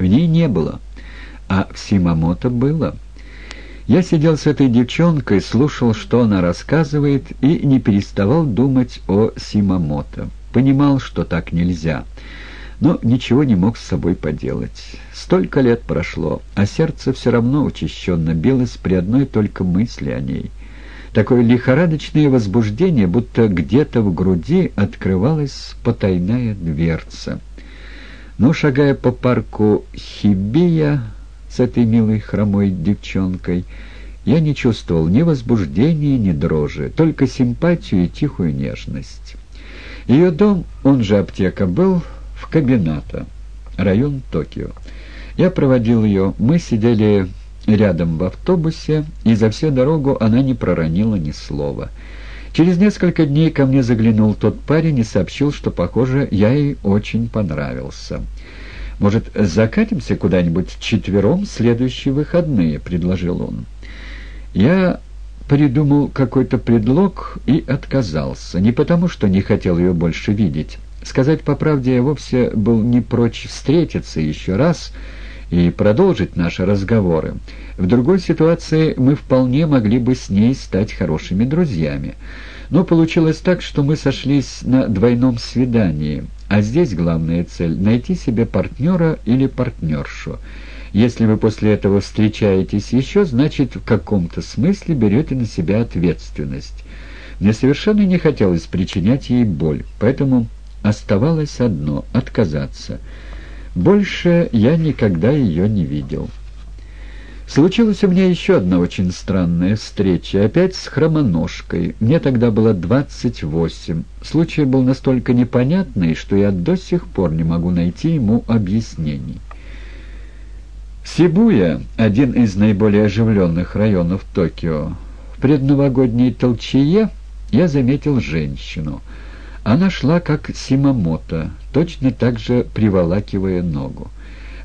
В ней не было, а в Симамото было. Я сидел с этой девчонкой, слушал, что она рассказывает, и не переставал думать о Симамото. Понимал, что так нельзя, но ничего не мог с собой поделать. Столько лет прошло, а сердце все равно учащенно билось при одной только мысли о ней. Такое лихорадочное возбуждение, будто где-то в груди открывалась потайная дверца. Но, шагая по парку Хибия с этой милой хромой девчонкой, я не чувствовал ни возбуждения, ни дрожи, только симпатию и тихую нежность. Ее дом, он же аптека, был в Кабината, район Токио. Я проводил ее, мы сидели рядом в автобусе, и за всю дорогу она не проронила ни слова. Через несколько дней ко мне заглянул тот парень и сообщил, что, похоже, я ей очень понравился. «Может, закатимся куда-нибудь четвером следующие выходные?» — предложил он. Я придумал какой-то предлог и отказался. Не потому, что не хотел ее больше видеть. Сказать по правде, я вовсе был не прочь встретиться еще раз — и продолжить наши разговоры. В другой ситуации мы вполне могли бы с ней стать хорошими друзьями. Но получилось так, что мы сошлись на двойном свидании, а здесь главная цель — найти себе партнера или партнершу. Если вы после этого встречаетесь еще, значит, в каком-то смысле берете на себя ответственность. Мне совершенно не хотелось причинять ей боль, поэтому оставалось одно — отказаться — больше я никогда ее не видел. Случилась у меня еще одна очень странная встреча, опять с хромоножкой. Мне тогда было двадцать восемь. Случай был настолько непонятный, что я до сих пор не могу найти ему объяснений. Сибуя — один из наиболее оживленных районов Токио. В предновогодней толчее я заметил женщину — она шла как Симамото, точно так же приволакивая ногу.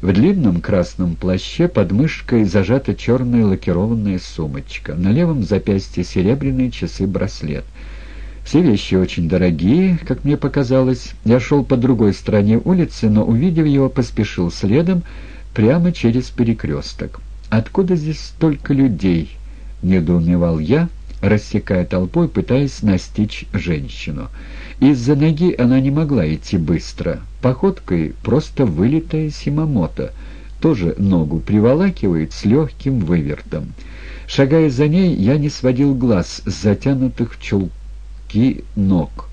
В длинном красном плаще под мышкой зажата черная лакированная сумочка. На левом запястье серебряные часы-браслет. Все вещи очень дорогие, как мне показалось. Я шел по другой стороне улицы, но, увидев его, поспешил следом прямо через перекресток. «Откуда здесь столько людей?» — недоумевал я, рассекая толпой, пытаясь настичь женщину. Из-за ноги она не могла идти быстро. Походкой просто вылитая Симамото. Тоже ногу приволакивает с легким вывертом. Шагая за ней, я не сводил глаз с затянутых чулки ног.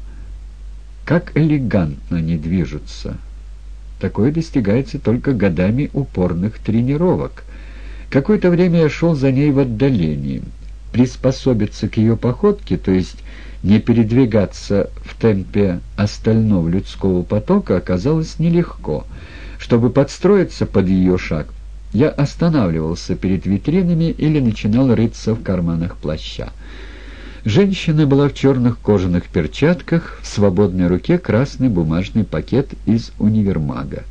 Как элегантно они движутся. Такое достигается только годами упорных тренировок. Какое-то время я шел за ней в отдалении. Приспособиться к ее походке, то есть не передвигаться в темпе остального людского потока оказалось нелегко. Чтобы подстроиться под ее шаг, я останавливался перед витринами или начинал рыться в карманах плаща. Женщина была в черных кожаных перчатках, в свободной руке красный бумажный пакет из универмага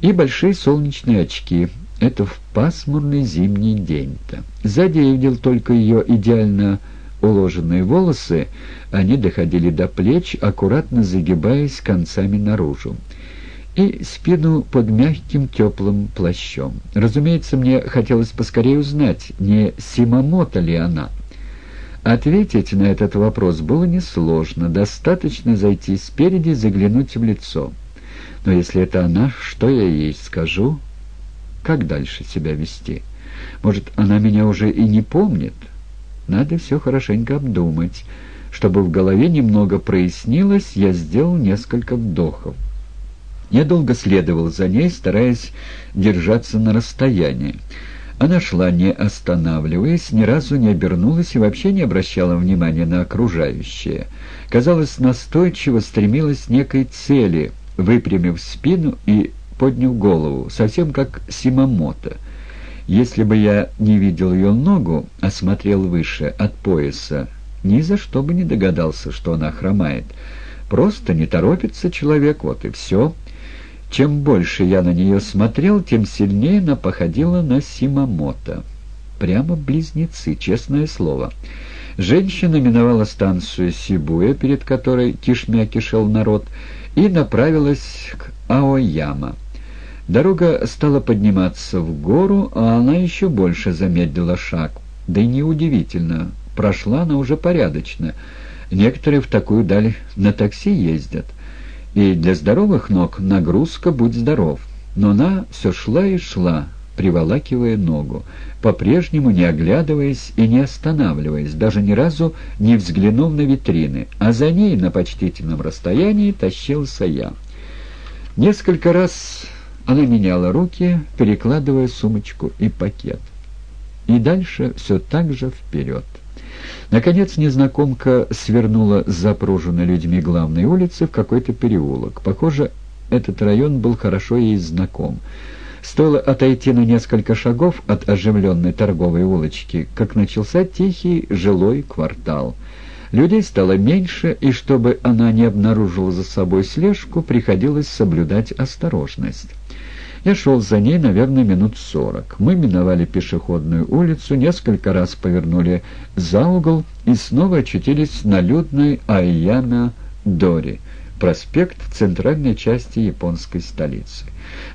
и большие солнечные очки. Это в пасмурный зимний день-то. Сзади я видел только ее идеально уложенные волосы, они доходили до плеч, аккуратно загибаясь концами наружу, и спину под мягким теплым плащом. Разумеется, мне хотелось поскорее узнать, не Симамото ли она. Ответить на этот вопрос было несложно, достаточно зайти спереди и заглянуть в лицо. Но если это она, что я ей скажу? Как дальше себя вести? Может, она меня уже и не помнит?» Надо все хорошенько обдумать. Чтобы в голове немного прояснилось, я сделал несколько вдохов. Я долго следовал за ней, стараясь держаться на расстоянии. Она шла, не останавливаясь, ни разу не обернулась и вообще не обращала внимания на окружающее. Казалось, настойчиво стремилась к некой цели, выпрямив спину и подняв голову, совсем как Симамото — если бы я не видел ее ногу, а смотрел выше, от пояса, ни за что бы не догадался, что она хромает. Просто не торопится человек, вот и все. Чем больше я на нее смотрел, тем сильнее она походила на Симамото. Прямо близнецы, честное слово. Женщина миновала станцию Сибуя, перед которой кишмя кишел народ, и направилась к Аояма. Дорога стала подниматься в гору, а она еще больше замедлила шаг. Да и неудивительно, прошла она уже порядочно. Некоторые в такую даль на такси ездят. И для здоровых ног нагрузка «Будь здоров». Но она все шла и шла, приволакивая ногу, по-прежнему не оглядываясь и не останавливаясь, даже ни разу не взглянув на витрины, а за ней на почтительном расстоянии тащился я. Несколько раз она меняла руки, перекладывая сумочку и пакет. И дальше все так же вперед. Наконец незнакомка свернула с запруженной людьми главной улицы в какой-то переулок. Похоже, этот район был хорошо ей знаком. Стоило отойти на несколько шагов от оживленной торговой улочки, как начался тихий жилой квартал. Людей стало меньше, и чтобы она не обнаружила за собой слежку, приходилось соблюдать осторожность. Я шел за ней, наверное, минут сорок. Мы миновали пешеходную улицу, несколько раз повернули за угол и снова очутились на людной Айяна-Дори, проспект центральной части японской столицы.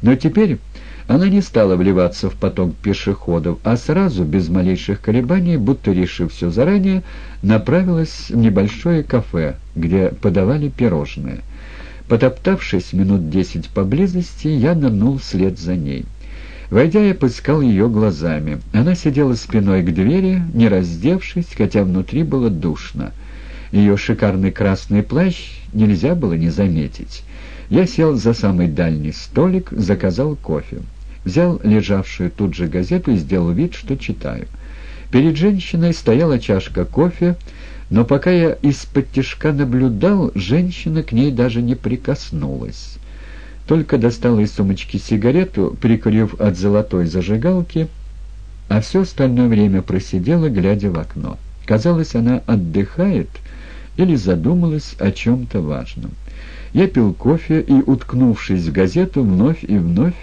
Но теперь она не стала вливаться в поток пешеходов, а сразу, без малейших колебаний, будто решив все заранее, направилась в небольшое кафе, где подавали пирожные – Потоптавшись минут десять поблизости, я нырнул вслед за ней. Войдя, я поискал ее глазами. Она сидела спиной к двери, не раздевшись, хотя внутри было душно. Ее шикарный красный плащ нельзя было не заметить. Я сел за самый дальний столик, заказал кофе. Взял лежавшую тут же газету и сделал вид, что читаю. Перед женщиной стояла чашка кофе, но пока я из-под тишка наблюдал, женщина к ней даже не прикоснулась. Только достала из сумочки сигарету, прикурив от золотой зажигалки, а все остальное время просидела, глядя в окно. Казалось, она отдыхает или задумалась о чем-то важном. Я пил кофе и, уткнувшись в газету, вновь и вновь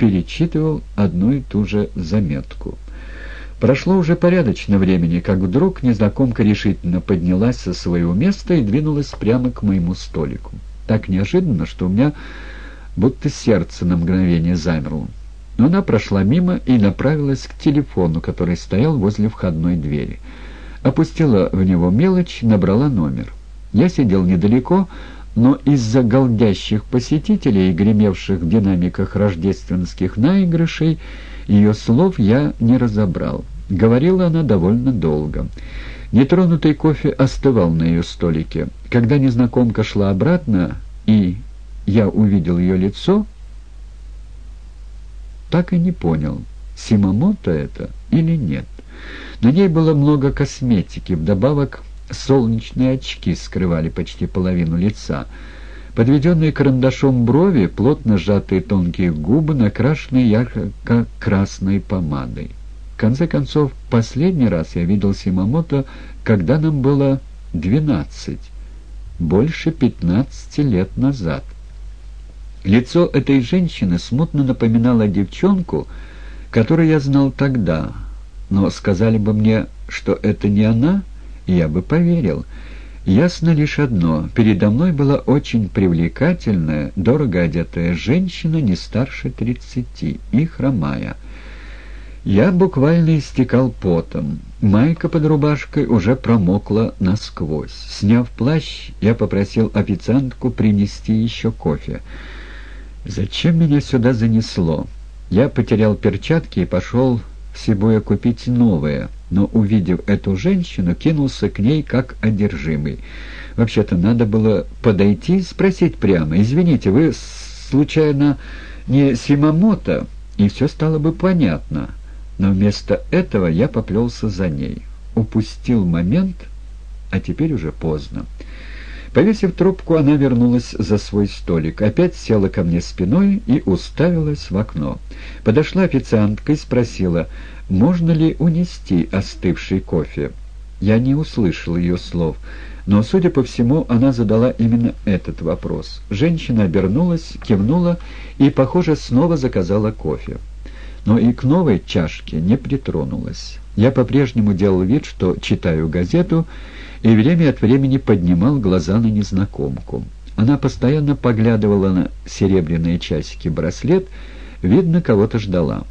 перечитывал одну и ту же заметку — Прошло уже порядочно времени, как вдруг незнакомка решительно поднялась со своего места и двинулась прямо к моему столику. Так неожиданно, что у меня будто сердце на мгновение замерло. Но она прошла мимо и направилась к телефону, который стоял возле входной двери. Опустила в него мелочь, набрала номер. Я сидел недалеко, но из-за голдящих посетителей и гремевших в динамиках рождественских наигрышей ее слов я не разобрал. Говорила она довольно долго. Нетронутый кофе остывал на ее столике. Когда незнакомка шла обратно, и я увидел ее лицо, так и не понял, Симамото это или нет. На ней было много косметики, вдобавок солнечные очки скрывали почти половину лица. Подведенные карандашом брови, плотно сжатые тонкие губы, накрашенные ярко-красной помадой конце концов, последний раз я видел Симамото, когда нам было двенадцать, больше пятнадцати лет назад. Лицо этой женщины смутно напоминало девчонку, которую я знал тогда, но сказали бы мне, что это не она, я бы поверил. Ясно лишь одно — передо мной была очень привлекательная, дорого одетая женщина не старше тридцати и хромая — я буквально истекал потом. Майка под рубашкой уже промокла насквозь. Сняв плащ, я попросил официантку принести еще кофе. Зачем меня сюда занесло? Я потерял перчатки и пошел в Сибуя купить новые, но, увидев эту женщину, кинулся к ней как одержимый. Вообще-то надо было подойти и спросить прямо, «Извините, вы, случайно, не Симамото?» И все стало бы понятно но вместо этого я поплелся за ней. Упустил момент, а теперь уже поздно. Повесив трубку, она вернулась за свой столик, опять села ко мне спиной и уставилась в окно. Подошла официантка и спросила, можно ли унести остывший кофе. Я не услышал ее слов, но, судя по всему, она задала именно этот вопрос. Женщина обернулась, кивнула и, похоже, снова заказала кофе но и к новой чашке не притронулась. Я по-прежнему делал вид, что читаю газету, и время от времени поднимал глаза на незнакомку. Она постоянно поглядывала на серебряные часики браслет, видно, кого-то ждала.